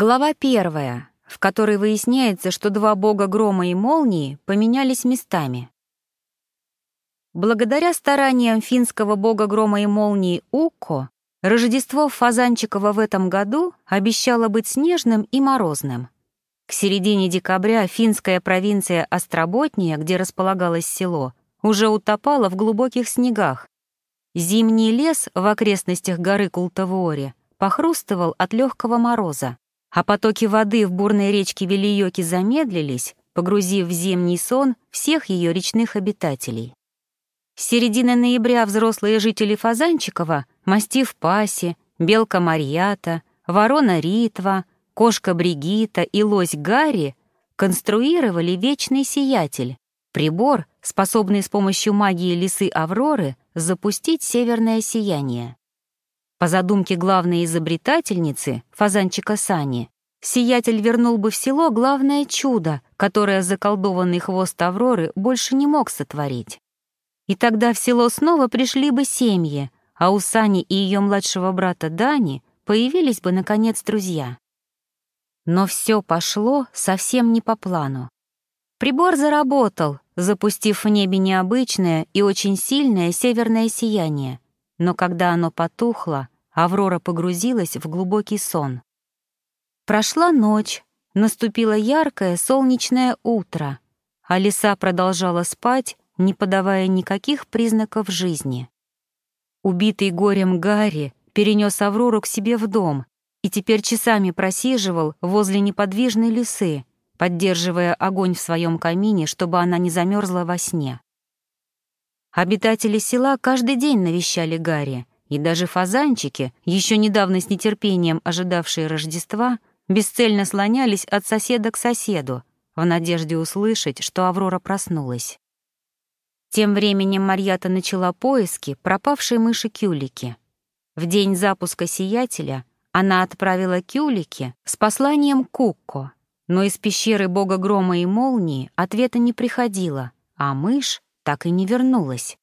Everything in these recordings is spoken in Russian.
Глава первая, в которой выясняется, что два бога грома и молнии поменялись местами. Благодаря стараниям финского бога грома и молнии Укко, Рождество Фазанчикова в этом году обещало быть снежным и морозным. К середине декабря финская провинция Остроботния, где располагалось село, уже утопала в глубоких снегах. Зимний лес в окрестностях горы Култавуоре похрустывал от легкого мороза а потоки воды в бурной речке Велиёки замедлились, погрузив в зимний сон всех ее речных обитателей. С середины ноября взрослые жители Фазанчикова, мастив Паси, белка Марьята, ворона Ритва, кошка Бригита и лось Гарри конструировали вечный сиятель, прибор, способный с помощью магии лисы Авроры запустить северное сияние. По задумке главной изобретательницы, фазанчика Сани, сиятель вернул бы в село главное чудо, которое заколдованный хвост Авроры больше не мог сотворить. И тогда в село снова пришли бы семьи, а у Сани и ее младшего брата Дани появились бы, наконец, друзья. Но все пошло совсем не по плану. Прибор заработал, запустив в небе необычное и очень сильное северное сияние — но когда оно потухло, Аврора погрузилась в глубокий сон. Прошла ночь, наступило яркое солнечное утро, а лиса продолжала спать, не подавая никаких признаков жизни. Убитый горем Гарри перенес Аврору к себе в дом и теперь часами просиживал возле неподвижной лисы, поддерживая огонь в своем камине, чтобы она не замерзла во сне. Обитатели села каждый день навещали Гарри, и даже фазанчики, еще недавно с нетерпением ожидавшие Рождества, бесцельно слонялись от соседа к соседу, в надежде услышать, что Аврора проснулась. Тем временем Марьята начала поиски пропавшей мыши Кюлики. В день запуска «Сиятеля» она отправила Кюлики с посланием Кукко, но из пещеры бога грома и молнии ответа не приходило, а мышь так и не вернулась.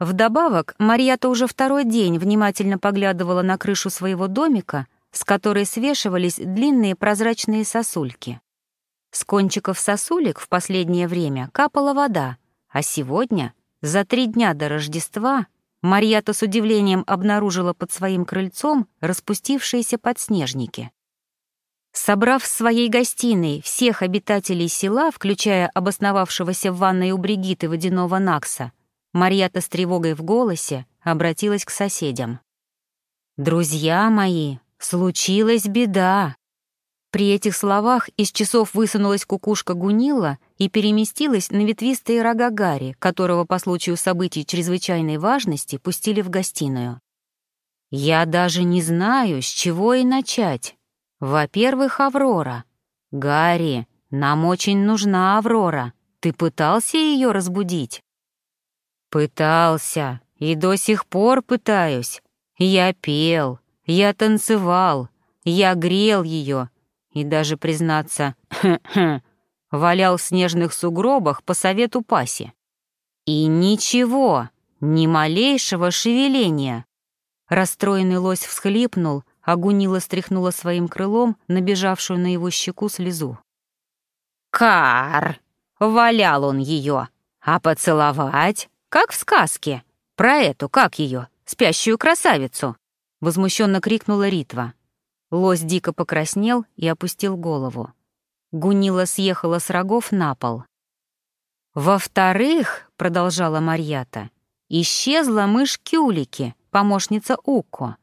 Вдобавок, Марьята уже второй день внимательно поглядывала на крышу своего домика, с которой свешивались длинные прозрачные сосульки. С кончиков сосулек в последнее время капала вода, а сегодня, за три дня до Рождества, Марьята с удивлением обнаружила под своим крыльцом распустившиеся подснежники. Собрав в своей гостиной всех обитателей села, включая обосновавшегося в ванной у Бригиты водяного Накса, Марьята с тревогой в голосе обратилась к соседям. «Друзья мои, случилась беда!» При этих словах из часов высунулась кукушка Гунила и переместилась на ветвистые рога Гарри, которого по случаю событий чрезвычайной важности пустили в гостиную. «Я даже не знаю, с чего и начать. «Во-первых, Аврора. Гарри, нам очень нужна Аврора. Ты пытался ее разбудить?» «Пытался, и до сих пор пытаюсь. Я пел, я танцевал, я грел ее, и даже, признаться, валял в снежных сугробах по совету Паси. И ничего, ни малейшего шевеления. Расстроенный лось всхлипнул, а Гунила стряхнула своим крылом набежавшую на его щеку слезу. «Кар!» — валял он ее. «А поцеловать? Как в сказке. Про эту, как ее, спящую красавицу!» — возмущенно крикнула Ритва. Лось дико покраснел и опустил голову. Гунила съехала с рогов на пол. «Во-вторых, — продолжала Марьята, — исчезла мышь Кюлики, помощница Уко.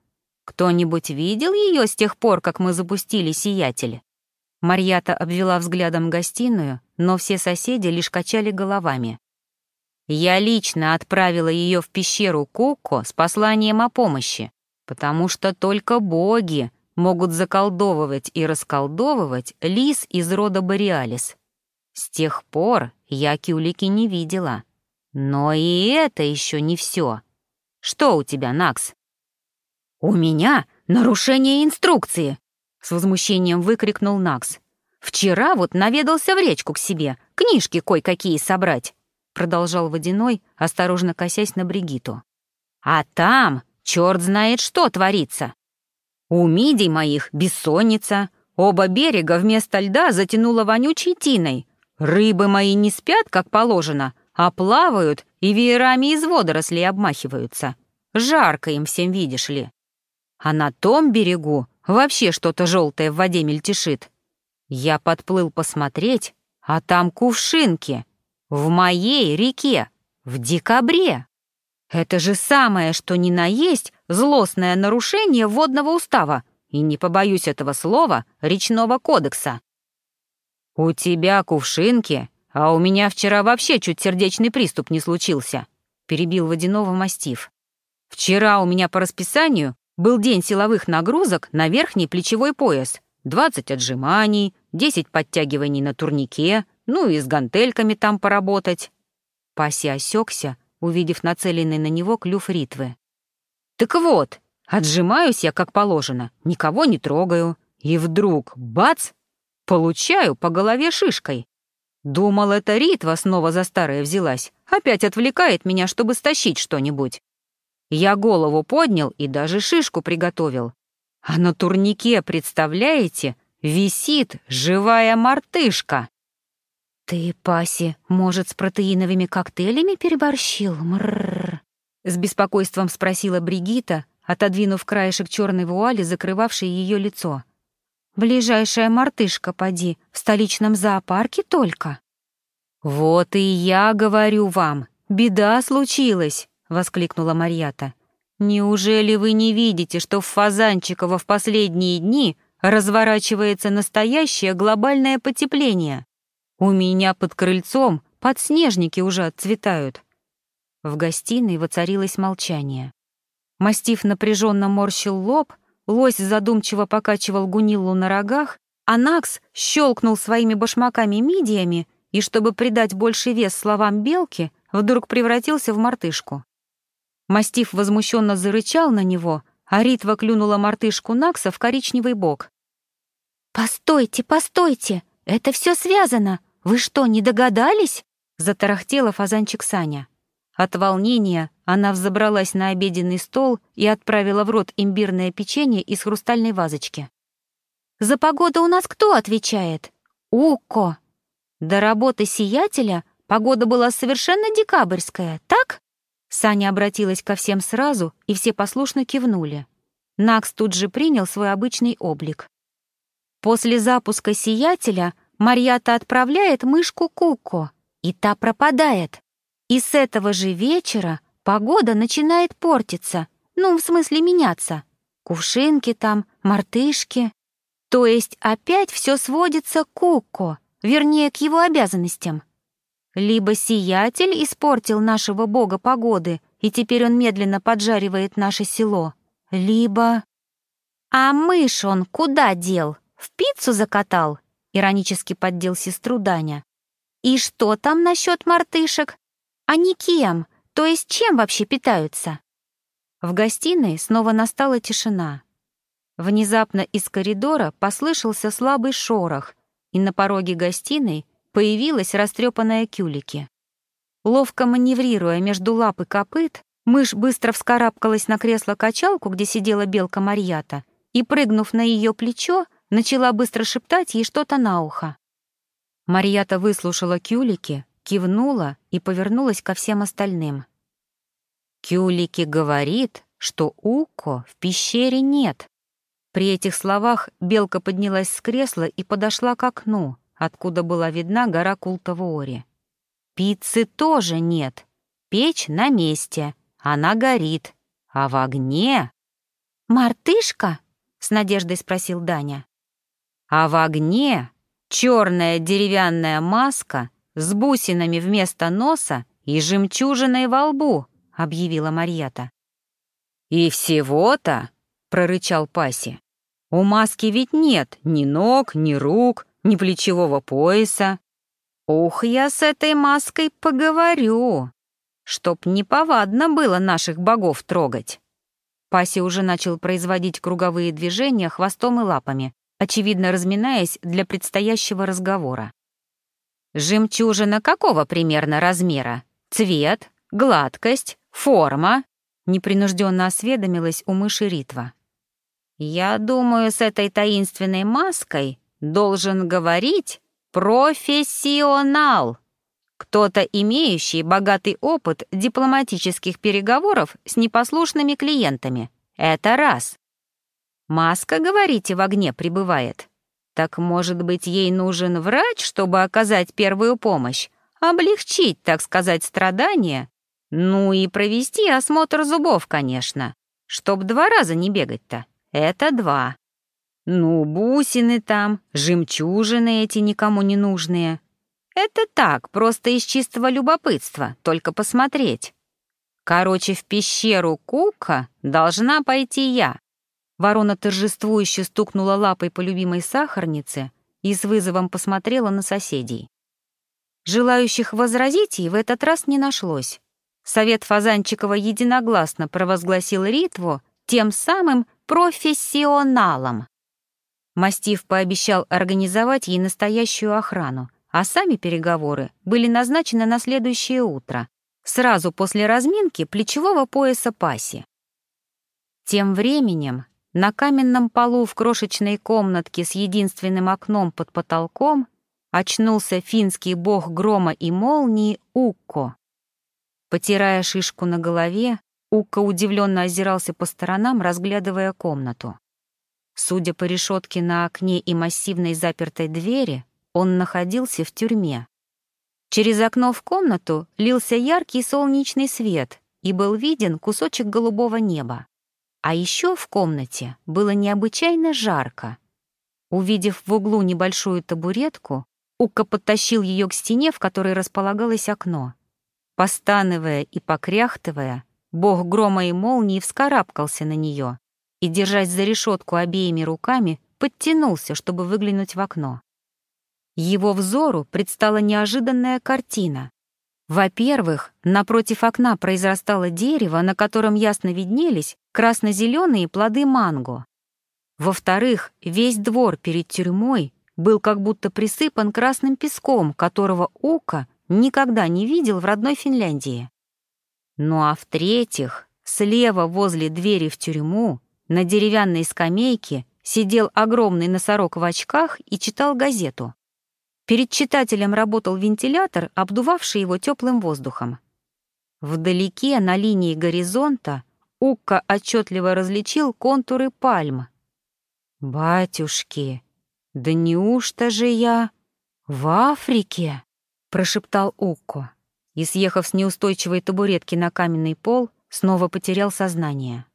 Кто-нибудь видел ее с тех пор, как мы запустили «Сиятель»?» Марьята обвела взглядом гостиную, но все соседи лишь качали головами. «Я лично отправила ее в пещеру Коко с посланием о помощи, потому что только боги могут заколдовывать и расколдовывать лис из рода Бориалис. С тех пор я Кюлики не видела. Но и это еще не все. Что у тебя, Накс?» «У меня нарушение инструкции!» — с возмущением выкрикнул Накс. «Вчера вот наведался в речку к себе, книжки кое-какие собрать!» — продолжал Водяной, осторожно косясь на Бригиту. «А там черт знает что творится! У мидий моих бессонница, Оба берега вместо льда затянуло вонючей тиной. Рыбы мои не спят, как положено, а плавают и веерами из водорослей обмахиваются. Жарко им всем, видишь ли. А на том берегу вообще что-то желтое в воде мельтешит. Я подплыл посмотреть, а там кувшинки. В моей реке. В декабре. Это же самое, что ни на есть, злостное нарушение водного устава и, не побоюсь этого слова, речного кодекса. «У тебя кувшинки, а у меня вчера вообще чуть сердечный приступ не случился», — перебил водяного мастиф. «Вчера у меня по расписанию был день силовых нагрузок на верхний плечевой пояс, 20 отжиманий, 10 подтягиваний на турнике, ну и с гантельками там поработать». Паси осекся, увидев нацеленный на него клюв ритвы. «Так вот, отжимаюсь я как положено, никого не трогаю, и вдруг, бац, получаю по голове шишкой. Думал, это ритва снова за старое взялась, опять отвлекает меня, чтобы стащить что-нибудь. Я голову поднял и даже шишку приготовил. А на турнике, представляете, висит живая мартышка. «Ты, Паси, может, с протеиновыми коктейлями переборщил? Мрррр!» С беспокойством спросила Бригита, отодвинув краешек черной вуали, закрывавшей ее лицо. «Ближайшая мартышка, поди, в столичном зоопарке только». «Вот и я говорю вам, беда случилась!» — воскликнула Марьята. «Неужели вы не видите, что в Фазанчиково в последние дни разворачивается настоящее глобальное потепление?» У меня под крыльцом подснежники уже отцветают. В гостиной воцарилось молчание. Мастиф напряженно морщил лоб, лось задумчиво покачивал гунилу на рогах, а Накс щелкнул своими башмаками-мидиями и, чтобы придать больший вес словам белки, вдруг превратился в мартышку. Мастиф возмущенно зарычал на него, а Ритва клюнула мартышку Накса в коричневый бок. «Постойте, постойте! Это все связано! «Вы что, не догадались?» — затарахтела фазанчик Саня. От волнения она взобралась на обеденный стол и отправила в рот имбирное печенье из хрустальной вазочки. «За погоду у нас кто отвечает?» «Уко!» До работы сиятеля погода была совершенно декабрьская, так?» Саня обратилась ко всем сразу, и все послушно кивнули. Накс тут же принял свой обычный облик. После запуска сиятеля Марьята отправляет мышку Куко, и та пропадает. И с этого же вечера погода начинает портиться, ну, в смысле меняться. Кувшинки там, мартышки. То есть опять все сводится к Куко, вернее, к его обязанностям. Либо сиятель испортил нашего бога погоды, и теперь он медленно поджаривает наше село, либо... А мышь он куда дел? В пиццу закатал? — иронически поддел сестру Даня. «И что там насчет мартышек? Они кем? То есть чем вообще питаются?» В гостиной снова настала тишина. Внезапно из коридора послышался слабый шорох, и на пороге гостиной появилась растрепанная кюлики. Ловко маневрируя между лап и копыт, мышь быстро вскарабкалась на кресло-качалку, где сидела белка Марьята, и, прыгнув на ее плечо, начала быстро шептать ей что-то на ухо. Марьята выслушала Кюлики, кивнула и повернулась ко всем остальным. Кюлики говорит, что Уко в пещере нет. При этих словах белка поднялась с кресла и подошла к окну, откуда была видна гора Култавуори. Пиццы тоже нет. Печь на месте, она горит, а в огне... «Мартышка?» — с надеждой спросил Даня а в огне черная деревянная маска с бусинами вместо носа и жемчужиной во лбу, объявила Марьята. «И всего-то», — прорычал Паси, — «у маски ведь нет ни ног, ни рук, ни плечевого пояса. Ух, я с этой маской поговорю, чтоб неповадно было наших богов трогать». Паси уже начал производить круговые движения хвостом и лапами, очевидно разминаясь для предстоящего разговора. «Жемчужина какого примерно размера? Цвет, гладкость, форма?» — непринужденно осведомилась у мыши Ритва. «Я думаю, с этой таинственной маской должен говорить профессионал, кто-то, имеющий богатый опыт дипломатических переговоров с непослушными клиентами. Это раз. Маска, говорите, в огне пребывает. Так, может быть, ей нужен врач, чтобы оказать первую помощь, облегчить, так сказать, страдания, ну и провести осмотр зубов, конечно, чтоб два раза не бегать-то. Это два. Ну, бусины там, жемчужины эти никому не нужные. Это так, просто из чистого любопытства, только посмотреть. Короче, в пещеру Кука должна пойти я. Ворона торжествующе стукнула лапой по любимой сахарнице и с вызовом посмотрела на соседей. Желающих возразить ей в этот раз не нашлось. Совет Фазанчикова единогласно провозгласил Ритву тем самым профессионалом. Мастив пообещал организовать ей настоящую охрану, а сами переговоры были назначены на следующее утро, сразу после разминки плечевого пояса паси. Тем временем на каменном полу в крошечной комнатке с единственным окном под потолком очнулся финский бог грома и молнии Укко. Потирая шишку на голове, Укко удивленно озирался по сторонам, разглядывая комнату. Судя по решетке на окне и массивной запертой двери, он находился в тюрьме. Через окно в комнату лился яркий солнечный свет и был виден кусочек голубого неба. А еще в комнате было необычайно жарко. Увидев в углу небольшую табуретку, Укка подтащил ее к стене, в которой располагалось окно. Постанывая и покряхтывая, бог грома и молнии вскарабкался на нее и, держась за решетку обеими руками, подтянулся, чтобы выглянуть в окно. Его взору предстала неожиданная картина. Во-первых, напротив окна произрастало дерево, на котором ясно виднелись красно-зеленые плоды манго. Во-вторых, весь двор перед тюрьмой был как будто присыпан красным песком, которого Ука никогда не видел в родной Финляндии. Ну а в-третьих, слева возле двери в тюрьму на деревянной скамейке сидел огромный носорог в очках и читал газету. Перед читателем работал вентилятор, обдувавший его теплым воздухом. Вдалеке, на линии горизонта, Укка отчетливо различил контуры пальм. «Батюшки, да неужто же я в Африке?» — прошептал Укко и, съехав с неустойчивой табуретки на каменный пол, снова потерял сознание.